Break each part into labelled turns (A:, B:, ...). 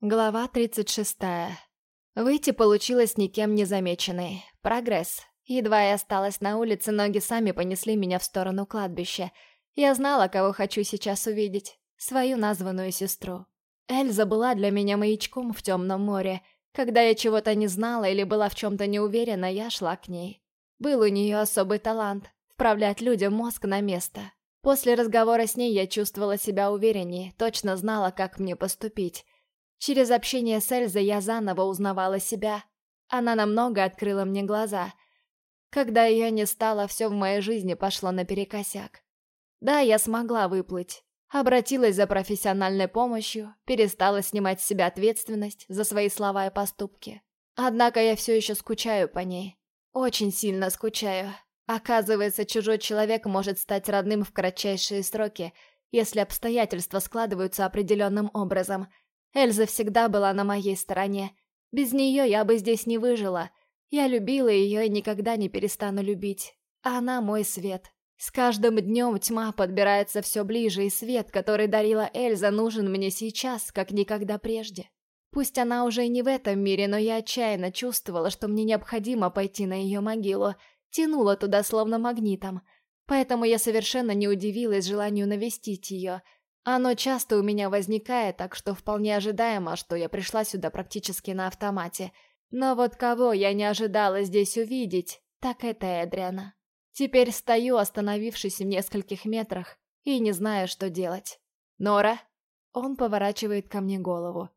A: Глава 36. Выйти получилось никем не замеченной. Прогресс. Едва я осталась на улице, ноги сами понесли меня в сторону кладбища. Я знала, кого хочу сейчас увидеть. Свою названную сестру. Эльза была для меня маячком в темном море. Когда я чего-то не знала или была в чем-то не уверена, я шла к ней. Был у нее особый талант — вправлять людям мозг на место. После разговора с ней я чувствовала себя увереннее, точно знала, как мне поступить. Через общение с Эльзой я заново узнавала себя. Она намного открыла мне глаза. Когда ее не стало, все в моей жизни пошло наперекосяк. Да, я смогла выплыть. Обратилась за профессиональной помощью, перестала снимать с себя ответственность за свои слова и поступки. Однако я все еще скучаю по ней. Очень сильно скучаю. Оказывается, чужой человек может стать родным в кратчайшие сроки, если обстоятельства складываются определенным образом – Эльза всегда была на моей стороне. Без нее я бы здесь не выжила. Я любила ее и никогда не перестану любить. А она мой свет. С каждым днем тьма подбирается все ближе, и свет, который дарила Эльза, нужен мне сейчас, как никогда прежде. Пусть она уже и не в этом мире, но я отчаянно чувствовала, что мне необходимо пойти на ее могилу, тянула туда словно магнитом. Поэтому я совершенно не удивилась желанию навестить ее – оно часто у меня возникает, так что вполне ожидаемо, что я пришла сюда практически на автомате. Но вот кого я не ожидала здесь увидеть, так это Эдриана. Теперь стою, остановившись в нескольких метрах, и не знаю, что делать. «Нора?» Он поворачивает ко мне голову.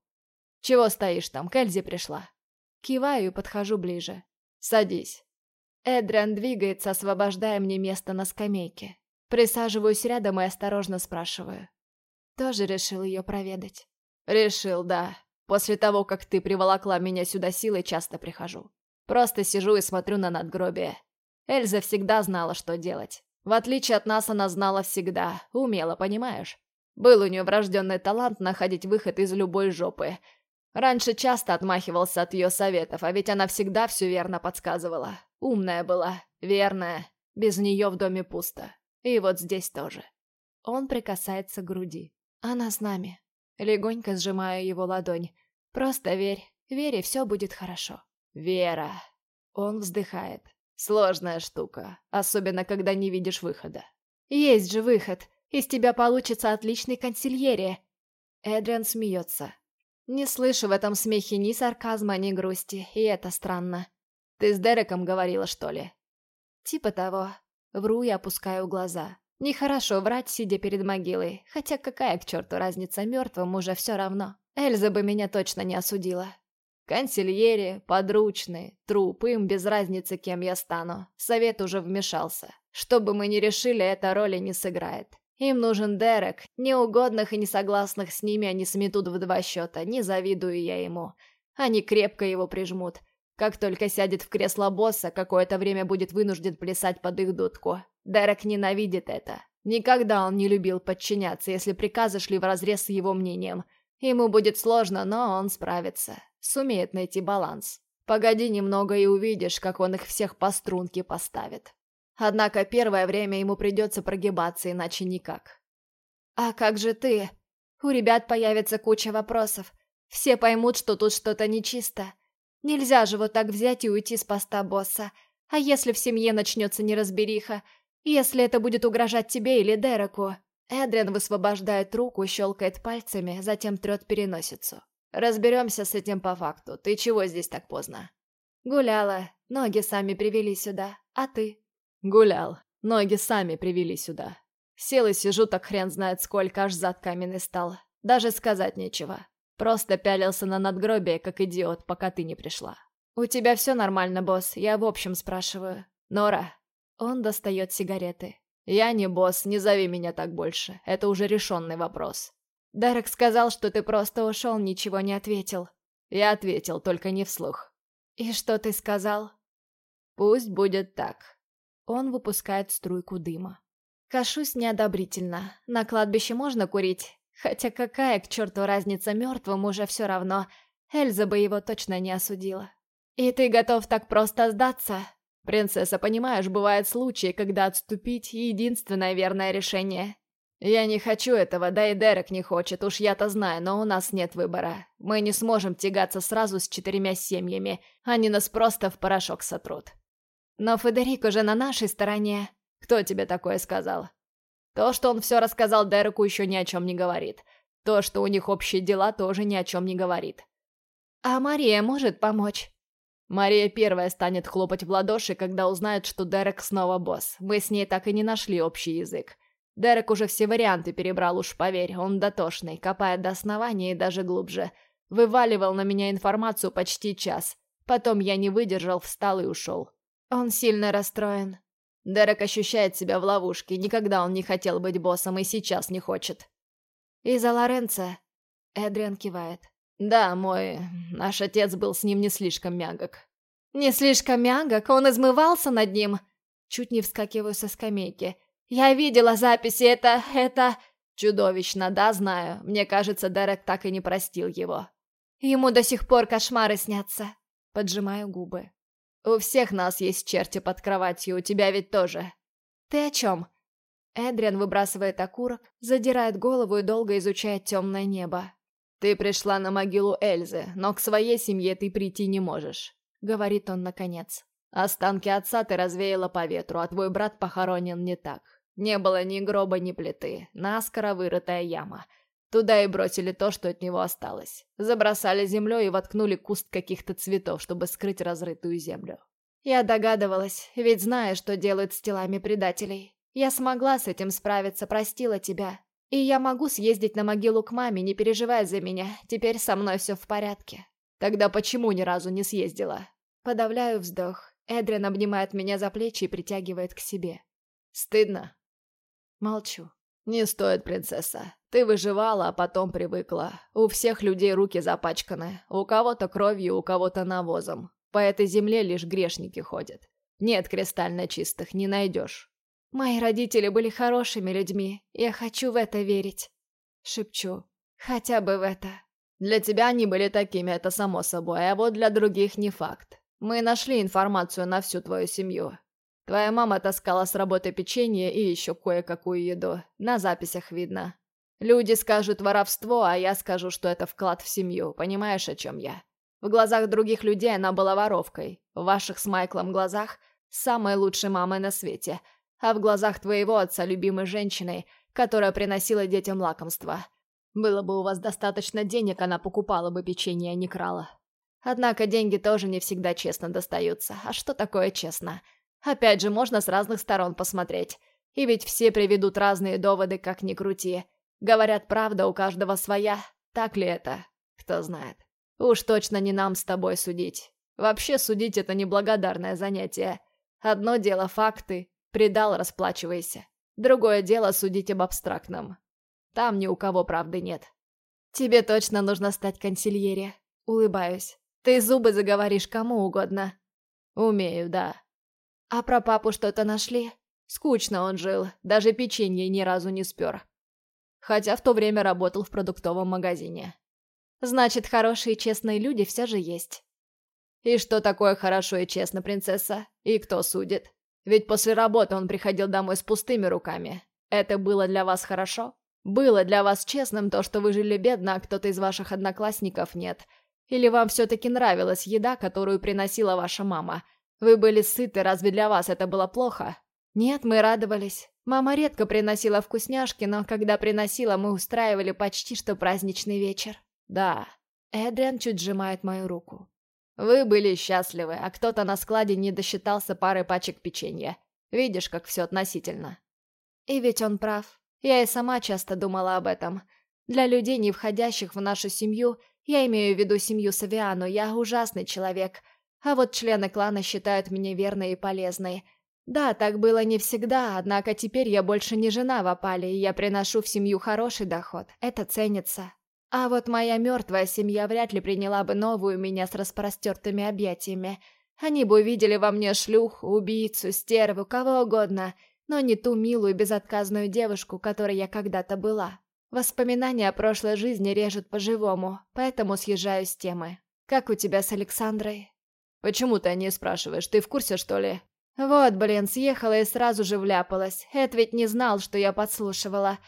A: «Чего стоишь там? Кэльзи пришла». Киваю и подхожу ближе. «Садись». Эдриан двигается, освобождая мне место на скамейке. Присаживаюсь рядом и осторожно спрашиваю. Тоже решил ее проведать. Решил, да. После того, как ты приволокла меня сюда силой, часто прихожу. Просто сижу и смотрю на надгробие. Эльза всегда знала, что делать. В отличие от нас, она знала всегда. Умела, понимаешь? Был у нее врожденный талант находить выход из любой жопы. Раньше часто отмахивался от ее советов, а ведь она всегда все верно подсказывала. Умная была, верная. Без нее в доме пусто. И вот здесь тоже. Он прикасается к груди. Она с нами. Легонько сжимаю его ладонь. Просто верь. И все будет хорошо. Вера. Он вздыхает. Сложная штука. Особенно, когда не видишь выхода. Есть же выход. Из тебя получится отличный консильерия. Эдриан смеется. Не слышу в этом смехе ни сарказма, ни грусти, и это странно. Ты с Дереком говорила, что ли? Типа того. Вру и опускаю глаза. Нехорошо врать, сидя перед могилой, хотя какая к черту разница, мертвым уже все равно. Эльза бы меня точно не осудила. Консильери, подручные, труп, им без разницы, кем я стану. Совет уже вмешался. Что бы мы ни решили, эта роли не сыграет. Им нужен Дерек. Неугодных и несогласных с ними они сметут в два счета, не завидую я ему. Они крепко его прижмут. Как только сядет в кресло босса, какое-то время будет вынужден плясать под их дудку. Дерек ненавидит это. Никогда он не любил подчиняться, если приказы шли вразрез с его мнением. Ему будет сложно, но он справится. Сумеет найти баланс. Погоди немного и увидишь, как он их всех по струнке поставит. Однако первое время ему придется прогибаться, иначе никак. «А как же ты? У ребят появится куча вопросов. Все поймут, что тут что-то нечисто. Нельзя же вот так взять и уйти с поста босса. А если в семье начнется неразбериха, если это будет угрожать тебе или Дереку. Эдриан высвобождает руку, щелкает пальцами, затем трет переносицу. Разберемся с этим по факту. Ты чего здесь так поздно? Гуляла. Ноги сами привели сюда. А ты? Гулял. Ноги сами привели сюда. Сел и сижу, так хрен знает сколько, аж зад каменный стал. Даже сказать нечего. Просто пялился на надгробие, как идиот, пока ты не пришла. «У тебя все нормально, босс? Я в общем спрашиваю. Нора, он достает сигареты. «Я не босс, не зови меня так больше. Это уже решенный вопрос». «Дерек сказал, что ты просто ушел, ничего не ответил». «Я ответил, только не вслух». «И что ты сказал?» «Пусть будет так». Он выпускает струйку дыма. Кашусь неодобрительно. На кладбище можно курить? Хотя какая к черту разница мертвым уже все равно. Эльза бы его точно не осудила. «И ты готов так просто сдаться?» «Принцесса, понимаешь, бывают случаи, когда отступить — единственное верное решение. «Я не хочу этого, да и Дерек не хочет, уж я-то знаю, но у нас нет выбора. Мы не сможем тягаться сразу с четырьмя семьями, они нас просто в порошок сотрут». «Но Федерико же на нашей стороне». «Кто тебе такое сказал?» «То, что он все рассказал Дереку, еще ни о чем не говорит. То, что у них общие дела, тоже ни о чем не говорит». «А Мария может помочь?» Мария первая станет хлопать в ладоши, когда узнает, что Дерек снова босс. Мы с ней так и не нашли общий язык. Дерек уже все варианты перебрал, уж поверь, он дотошный, копает до основания и даже глубже. Вываливал на меня информацию почти час. Потом я не выдержал, встал и ушел. Он сильно расстроен. Дерек ощущает себя в ловушке, никогда он не хотел быть боссом и сейчас не хочет. «Из-за Лоренца?» Эдриан кивает. «Да, мой... Наш отец был с ним не слишком мягок». «Не слишком мягок? Он измывался над ним?» Чуть не вскакиваю со скамейки. «Я видела записи, это... это...» «Чудовищно, да, знаю. Мне кажется, Дерек так и не простил его». «Ему до сих пор кошмары снятся». Поджимаю губы. «У всех нас есть черти под кроватью, у тебя ведь тоже». «Ты о чем?» Эдриан выбрасывает окурок, задирает голову и долго изучает темное небо. «Ты пришла на могилу Эльзы, но к своей семье ты прийти не можешь», — говорит он наконец. «Останки отца ты развеяла по ветру, а твой брат похоронен не так. Не было ни гроба, ни плиты. Наскоро вырытая яма. Туда и бросили то, что от него осталось. Забросали землей и воткнули куст каких-то цветов, чтобы скрыть разрытую землю. Я догадывалась, ведь знаю, что делают с телами предателей. Я смогла с этим справиться, простила тебя. И я могу съездить на могилу к маме, не переживай за меня. Теперь со мной все в порядке. Тогда почему ни разу не съездила? Подавляю вздох. Эдрин обнимает меня за плечи и притягивает к себе. Стыдно? Молчу. «Не стоит, принцесса. Ты выживала, а потом привыкла. У всех людей руки запачканы. У кого-то кровью, у кого-то навозом. По этой земле лишь грешники ходят. Нет кристально чистых, не найдешь». «Мои родители были хорошими людьми. Я хочу в это верить». Шепчу. «Хотя бы в это». «Для тебя они были такими, это само собой, а вот для других не факт. Мы нашли информацию на всю твою семью. Твоя мама таскала с работы печенье и еще кое-какую еду. На записях видно. Люди скажут воровство, а я скажу, что это вклад в семью. Понимаешь, о чем я? В глазах других людей она была воровкой. В ваших с Майклом глазах – самой лучшей мамой на свете. А в глазах твоего отца – любимой женщиной, которая приносила детям лакомства. Было бы у вас достаточно денег, она покупала бы печенье, а не крала. Однако деньги тоже не всегда честно достаются. А что такое честно? Опять же, можно с разных сторон посмотреть. И ведь все приведут разные доводы, как ни крути. Говорят, правда у каждого своя. Так ли это? Кто знает. Уж точно не нам с тобой судить. Вообще судить это неблагодарное занятие. Одно дело факты, предал, расплачивайся. Другое дело судить об абстрактном. Там ни у кого правды нет. Тебе точно нужно стать консильере. Улыбаюсь. Ты зубы заговоришь кому угодно. Умею, да. А про папу что-то нашли? Скучно он жил, даже печенье ни разу не спер. Хотя в то время работал в продуктовом магазине. Значит, хорошие и честные люди все же есть. И что такое хорошо и честно, принцесса? И кто судит? Ведь после работы он приходил домой с пустыми руками. Это было для вас хорошо? Было для вас честным то, что вы жили бедно, а кто-то из ваших одноклассников нет? Или вам все-таки нравилась еда, которую приносила ваша мама – вы были сыты, разве для вас это было плохо? Нет, мы радовались. Мама редко приносила вкусняшки, но когда приносила, мы устраивали почти что праздничный вечер. Да. Эдриан чуть сжимает мою руку. Вы были счастливы, а кто-то на складе не досчитался пары пачек печенья. Видишь, как все относительно. И ведь он прав. Я и сама часто думала об этом. Для людей, не входящих в нашу семью, я имею в виду семью Савиану, я ужасный человек, а вот члены клана считают меня верной и полезной. Да, так было не всегда, однако теперь я больше не жена в опале, и я приношу в семью хороший доход. Это ценится. А вот моя мертвая семья вряд ли приняла бы новую меня с распростертыми объятиями. Они бы увидели во мне шлюху, убийцу, стерву, кого угодно, но не ту милую безотказную девушку, которой я когда-то была. Воспоминания о прошлой жизни режут по-живому, поэтому съезжаю с темы. Как у тебя с Александрой? «Почему ты о ней спрашиваешь? Ты в курсе, что ли?» «Вот, блин, съехала и сразу же вляпалась. Эд ведь не знал, что я подслушивала.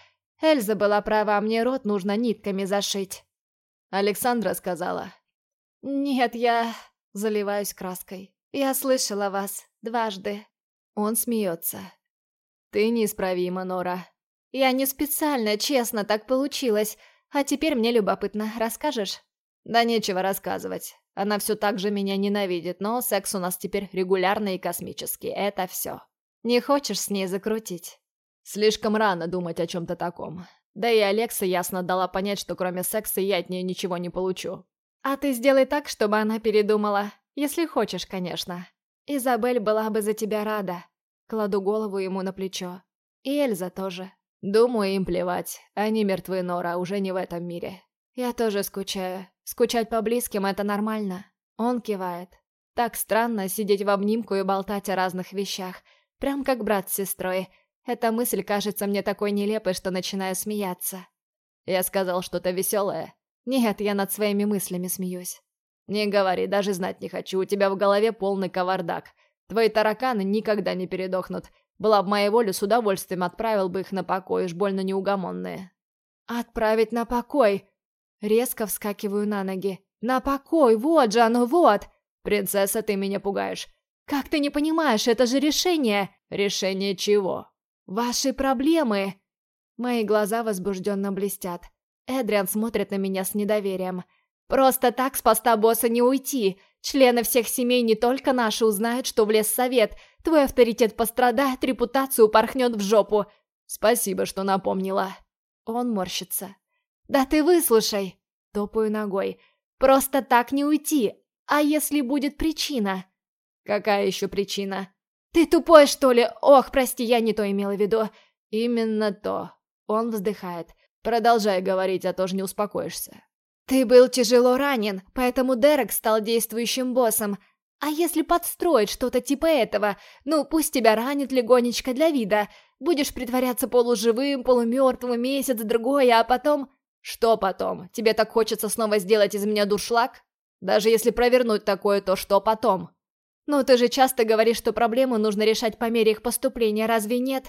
A: Эльза была права, мне рот нужно нитками зашить.
B: Александра сказала.
A: Нет, я... Заливаюсь краской. Я слышала вас. Дважды.
B: Он смеется. Ты неисправима, Нора.
A: Я не специально, честно, так получилось. А теперь мне любопытно. Расскажешь?
B: Да нечего рассказывать. Она все так же меня ненавидит, но секс у нас теперь регулярный и космический. Это все.
A: Не хочешь с ней закрутить?
B: Слишком рано думать о чем-то таком. Да и Алекса ясно дала понять, что кроме секса я от нее ничего не получу.
A: А ты сделай так, чтобы она передумала. Если хочешь, конечно. Изабель была бы за тебя рада. Кладу голову ему на плечо. И Эльза тоже.
B: Думаю, им плевать. Они мертвы, Нора, уже не в этом мире.
A: Я тоже скучаю. Скучать по близким — это нормально. Он кивает. Так странно сидеть в обнимку и болтать о разных вещах. Прям как брат с сестрой. Эта мысль кажется мне такой нелепой, что начинаю смеяться.
B: Я сказал что-то веселое.
A: Нет, я над своими мыслями смеюсь.
B: Не говори, даже знать не хочу. У тебя в голове полный кавардак. Твои тараканы никогда не передохнут. Была бы моя воля, с удовольствием отправил бы их на покой, уж больно неугомонные.
A: Отправить на покой? Резко вскакиваю на ноги. «На покой! Вот же оно, вот!»
B: «Принцесса, ты меня пугаешь!»
A: «Как ты не понимаешь, это же решение!»
B: «Решение чего?»
A: «Ваши проблемы!» Мои глаза возбужденно блестят. Эдриан смотрит на меня с недоверием. «Просто так с поста босса не уйти. Члены всех семей не только наши узнают, что влез совет. Твой авторитет пострадает, репутацию порхнет в жопу.
B: Спасибо, что напомнила».
A: Он морщится. «Да ты выслушай!» Топаю ногой. «Просто так не уйти! А если будет причина?»
B: «Какая еще причина?»
A: «Ты тупой, что ли? Ох, прости, я не то имела в виду».
B: «Именно то». Он вздыхает. «Продолжай говорить, а то же не успокоишься».
A: «Ты был тяжело ранен, поэтому Дерек стал действующим боссом. А если подстроить что-то типа этого? Ну, пусть тебя ранит легонечко для вида. Будешь притворяться полуживым, полумертвым месяц-другой, а потом...»
B: Что потом? Тебе так хочется снова сделать из меня дуршлаг? Даже если провернуть такое, то что потом?
A: Ну, ты же часто говоришь, что проблему нужно решать по мере их поступления, разве нет?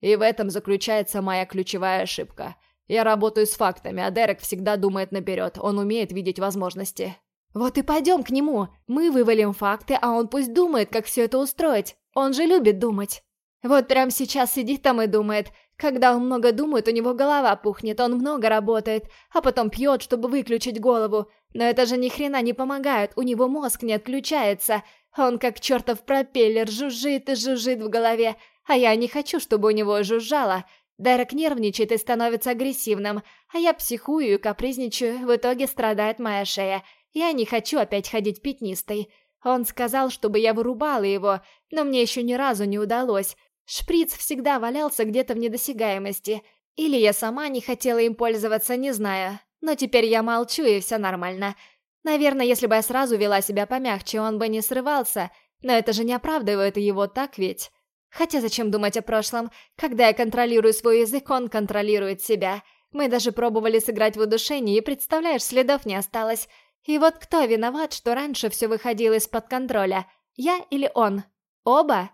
B: И в этом заключается моя ключевая ошибка. Я работаю с фактами, а Дерек всегда думает наперед, он умеет видеть возможности.
A: Вот и пойдем к нему. Мы вывалим факты, а он пусть думает, как все это устроить. Он же любит думать. Вот прямо сейчас сидит там и думает, когда он много думает, у него голова пухнет, он много работает, а потом пьет, чтобы выключить голову. Но это же ни хрена не помогает, у него мозг не отключается. Он как чертов пропеллер жужжит и жужжит в голове, а я не хочу, чтобы у него жужжало. Дерек нервничает и становится агрессивным, а я психую и капризничаю, в итоге страдает моя шея. Я не хочу опять ходить пятнистой. Он сказал, чтобы я вырубала его, но мне еще ни разу не удалось. Шприц всегда валялся где-то в недосягаемости. Или я сама не хотела им пользоваться, не знаю. Но теперь я молчу, и все нормально. Наверное, если бы я сразу вела себя помягче, он бы не срывался. Но это же не оправдывает его, так ведь? Хотя зачем думать о прошлом? Когда я контролирую свой язык, он контролирует себя. Мы даже пробовали сыграть в удушение, и, представляешь, следов не осталось. И вот кто виноват, что раньше все выходило из-под контроля? Я или он? Оба?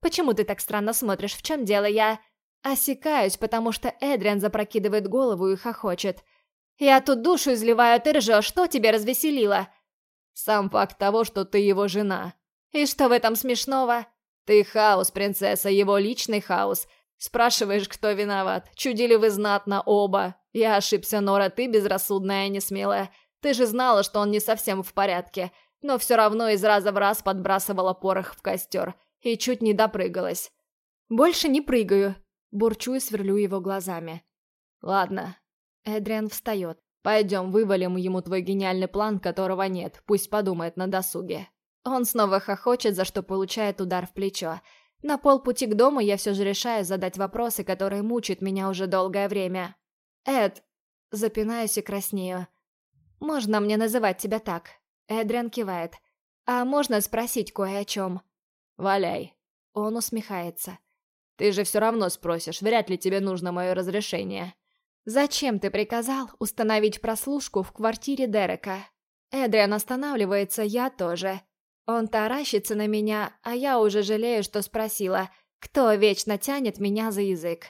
A: Почему ты так странно смотришь? В чем дело? Я осекаюсь, потому что Эдриан запрокидывает голову и хохочет. Я тут душу изливаю, ты ржешь. Что тебя развеселило?
B: Сам факт того, что ты его жена.
A: И что в этом смешного?
B: Ты хаос, принцесса, его личный хаос. Спрашиваешь, кто виноват. Чудили вы знатно оба. Я ошибся, Нора, ты безрассудная и несмелая. Ты же знала, что он не совсем в порядке, но все равно из раза в раз подбрасывала порох в костер и чуть не допрыгалась.
A: «Больше не прыгаю», — бурчу и сверлю его глазами.
B: «Ладно».
A: Эдриан встает.
B: «Пойдем, вывалим ему твой гениальный план, которого нет. Пусть подумает на досуге».
A: Он снова хохочет, за что получает удар в плечо. На полпути к дому я все же решаю задать вопросы, которые мучают меня уже долгое время. «Эд...» Запинаюсь и краснею. «Можно мне называть тебя так?» Эдриан кивает. «А можно спросить кое о чем?»
B: «Валяй».
A: Он усмехается.
B: «Ты же все равно спросишь, вряд ли тебе нужно мое разрешение».
A: «Зачем ты приказал установить прослушку в квартире Дерека?» Эдриан останавливается, я тоже. Он таращится на меня, а я уже жалею, что спросила, кто вечно тянет меня за язык.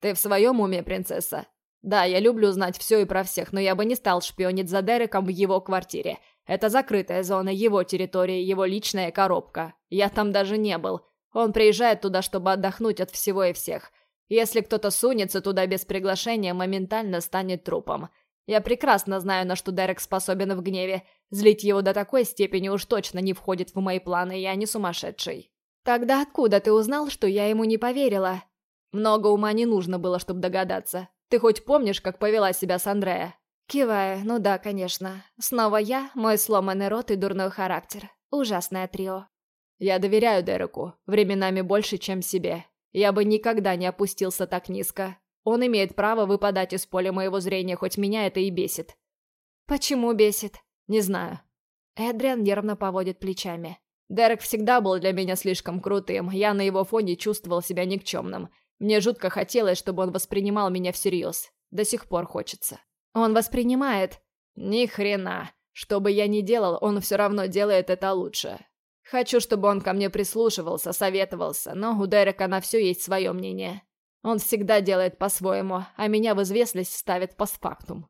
B: «Ты в своем уме, принцесса?» «Да, я люблю знать все и про всех, но я бы не стал шпионить за Дереком в его квартире. Это закрытая зона, его территория, его личная коробка. Я там даже не был. Он приезжает туда, чтобы отдохнуть от всего и всех. Если кто-то сунется туда без приглашения, моментально станет трупом. Я прекрасно знаю, на что Дерек способен в гневе. Злить его до такой степени уж точно не входит в мои планы, я не сумасшедший.
A: Тогда откуда ты узнал, что я ему не поверила?
B: Много ума не нужно было, чтобы догадаться. Ты хоть помнишь, как повела себя с Андрея?
A: Кивая, ну да, конечно. Снова я, мой сломанный рот и дурной характер. Ужасное трио.
B: Я доверяю Дереку, временами больше, чем себе. Я бы никогда не опустился так низко. Он имеет право выпадать из поля моего зрения, хоть меня это и бесит.
A: Почему бесит?
B: Не знаю.
A: Эдриан нервно поводит плечами.
B: Дерек всегда был для меня слишком крутым, я на его фоне чувствовал себя никчемным. Мне жутко хотелось, чтобы он воспринимал меня всерьез. До сих пор хочется.
A: Он воспринимает.
B: Ни хрена. Что бы я ни делал, он все равно делает это лучше. Хочу, чтобы он ко мне прислушивался, советовался, но у Дерека на все есть свое мнение. Он всегда делает по-своему, а меня в известность ставит постфактум.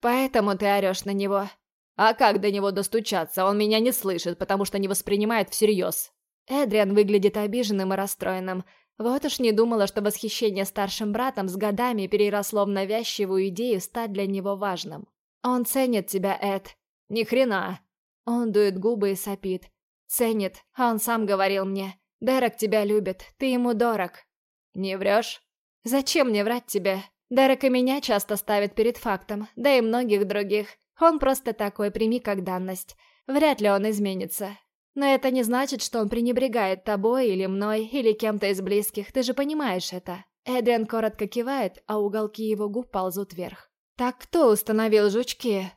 A: Поэтому ты орешь на него.
B: А как до него достучаться? Он меня не слышит, потому что не воспринимает всерьез.
A: Эдриан выглядит обиженным и расстроенным. Вот уж не думала, что восхищение старшим братом с годами переросло в навязчивую идею стать для него важным. Он ценит тебя, Эд.
B: Ни хрена.
A: Он дует губы и сопит. Ценит, а он сам говорил мне. Дерек тебя любит, ты ему дорог.
B: Не врешь?
A: Зачем мне врать тебе? Дерек и меня часто ставит перед фактом, да и многих других. Он просто такой, прими как данность. Вряд ли он изменится. Но это не значит, что он пренебрегает тобой или мной, или кем-то из близких, ты же понимаешь это. Эдриан коротко кивает, а уголки его губ ползут вверх. «Так кто установил жучки?»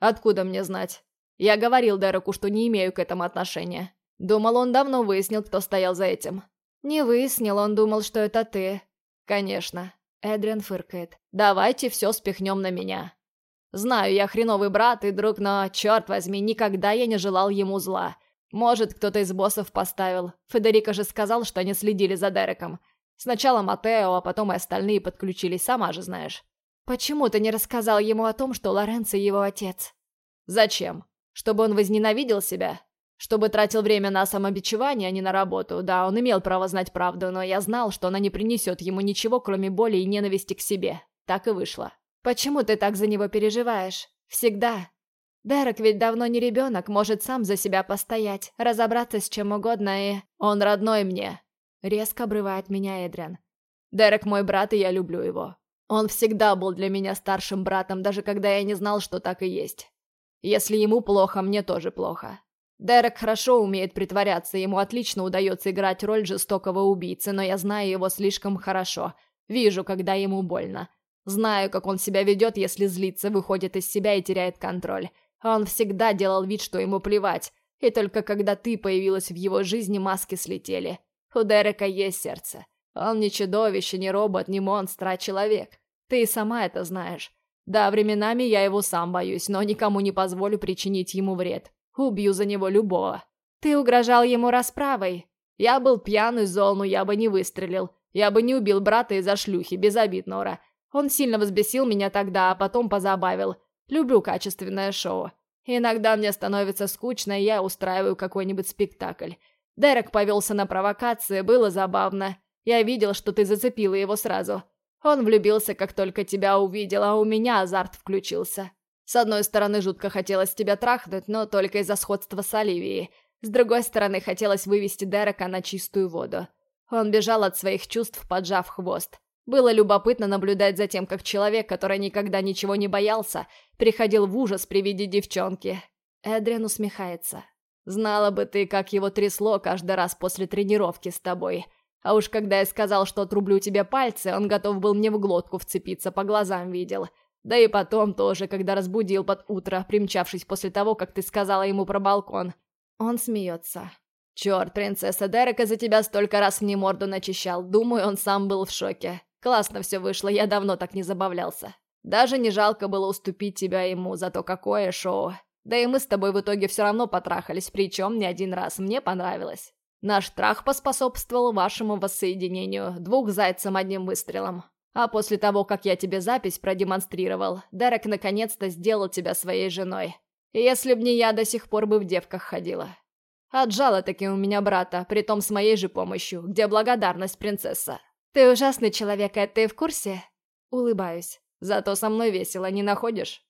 B: «Откуда мне знать? Я говорил Дереку, что не имею к этому отношения. Думал, он давно выяснил, кто стоял за этим».
A: «Не выяснил, он думал, что это ты».
B: «Конечно».
A: Эдриан фыркает.
B: «Давайте все спихнем на меня. Знаю, я хреновый брат и друг, но, черт возьми, никогда я не желал ему зла. Может, кто-то из боссов поставил. Федерико же сказал, что они следили за Дереком. Сначала Матео, а потом и остальные подключились, сама же знаешь.
A: Почему ты не рассказал ему о том, что Лоренцо его отец?
B: Зачем? Чтобы он возненавидел себя? Чтобы тратил время на самобичевание, а не на работу. Да, он имел право знать правду, но я знал, что она не принесет ему ничего, кроме боли и ненависти к себе. Так и вышло.
A: Почему ты так за него переживаешь? Всегда. Дерек ведь давно не ребенок, может сам за себя постоять, разобраться с чем угодно и...
B: Он родной мне.
A: Резко обрывает меня Эдриан.
B: Дерек мой брат, и я люблю его. Он всегда был для меня старшим братом, даже когда я не знал, что так и есть. Если ему плохо, мне тоже плохо. Дерек хорошо умеет притворяться, ему отлично удается играть роль жестокого убийцы, но я знаю его слишком хорошо. Вижу, когда ему больно. Знаю, как он себя ведет, если злится, выходит из себя и теряет контроль. Он всегда делал вид, что ему плевать. И только когда ты появилась в его жизни, маски слетели. У Дерека есть сердце. Он не чудовище, не робот, не монстр, а человек. Ты и сама это знаешь. Да, временами я его сам боюсь, но никому не позволю причинить ему вред. Убью за него любого.
A: Ты угрожал ему расправой.
B: Я был пьян и зол, но я бы не выстрелил. Я бы не убил брата из-за шлюхи, без обид, Нора. Он сильно взбесил меня тогда, а потом позабавил. Люблю качественное шоу. Иногда мне становится скучно, и я устраиваю какой-нибудь спектакль. Дерек повелся на провокации, было забавно. Я видел, что ты зацепила его сразу. Он влюбился, как только тебя увидел, а у меня азарт включился. С одной стороны, жутко хотелось тебя трахнуть, но только из-за сходства с Оливией. С другой стороны, хотелось вывести Дерека на чистую воду. Он бежал от своих чувств, поджав хвост. Было любопытно наблюдать за тем, как человек, который никогда ничего не боялся, приходил в ужас при виде девчонки. Эдриан усмехается. «Знала бы ты, как его трясло каждый раз после тренировки с тобой. А уж когда я сказал, что отрублю тебе пальцы, он готов был мне в глотку вцепиться, по глазам видел. Да и потом тоже, когда разбудил под утро, примчавшись после того, как ты сказала ему про балкон». Он смеется. «Черт, принцесса Дерека за тебя столько раз мне морду начищал. Думаю, он сам был в шоке. Классно все вышло, я давно так не забавлялся. Даже не жалко было уступить тебя ему, зато какое шоу. Да и мы с тобой в итоге все равно потрахались, причем не один раз, мне понравилось. Наш трах поспособствовал вашему воссоединению, двух зайцам одним выстрелом. А после того, как я тебе запись продемонстрировал, Дерек наконец-то сделал тебя своей женой. Если б не я, до сих пор бы в девках ходила. Отжала таки у меня брата, притом с моей же помощью, где благодарность принцесса.
A: «Ты ужасный человек, а ты в курсе?»
B: Улыбаюсь. «Зато со мной весело, не находишь?»